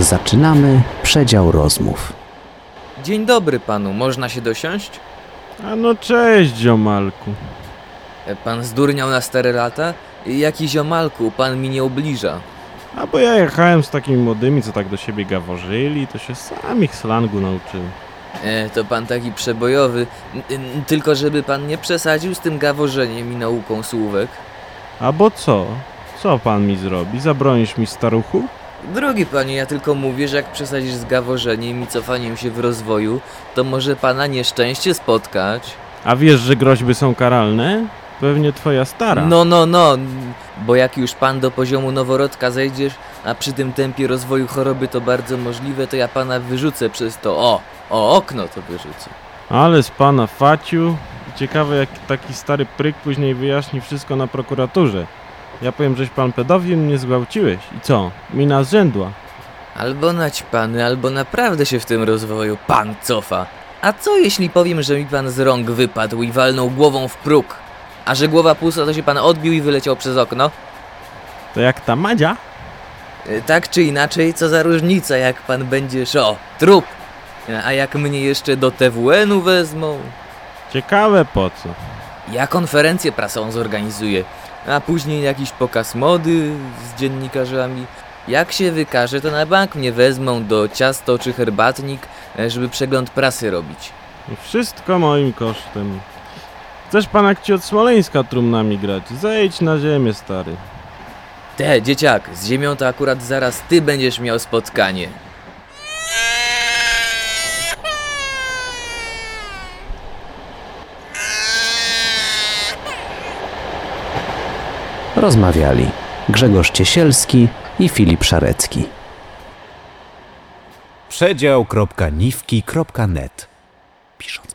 Zaczynamy przedział rozmów. Dzień dobry panu, można się dosiąść? A no cześć, ziomalku. E, Pan zdurniał na stare lata? Jaki ziomalku, pan mi nie ubliża. A bo ja jechałem z takimi młodymi, co tak do siebie gaworzyli, to się sam ich slangu nauczyłem. E, to pan taki przebojowy, n- tylko żeby pan nie przesadził z tym gaworzeniem i nauką słówek. A bo co? Co pan mi zrobi? Zabronisz mi staruchu? Drogi panie, ja tylko mówię, że jak przesadzisz z gaworzeniem i cofaniem się w rozwoju, to może pana nieszczęście spotkać. A wiesz, że groźby są karalne? Pewnie twoja stara. No, no, no, bo jak już pan do poziomu noworodka zejdziesz, a przy tym tempie rozwoju choroby to bardzo możliwe, to ja pana wyrzucę przez to. O, o okno to wyrzucę. Ale z pana faciu. Ciekawe, jak taki stary pryk później wyjaśni wszystko na prokuraturze. Ja powiem, żeś pan pedofil mnie zgwałciłeś. I co? Mina zrzędła. Albo naćpany, albo naprawdę się w tym rozwoju pan cofa. A co jeśli powiem, że mi pan z rąk wypadł i walnął głową w próg? A że głowa pusta, to się pan odbił i wyleciał przez okno? To jak ta Madzia? E, Tak czy inaczej, co za różnica, jak pan będziesz, o, trup! A jak mnie jeszcze do TWN-u wezmą? Ciekawe po co. Ja konferencję prasową zorganizuję, a później jakiś pokaz mody z dziennikarzami. Jak się wykaże, to na bank mnie wezmą do ciasto czy herbatnik, e, żeby przegląd prasy robić. I wszystko moim kosztem. Chcesz pan jak ci od Smoleńska trumnami grać? Zejdź na ziemię, stary. Te, dzieciak, z ziemią to akurat zaraz ty będziesz miał spotkanie. Rozmawiali Grzegorz Ciesielski i Filip Szarecki. Przedział.niwki.net Pisząc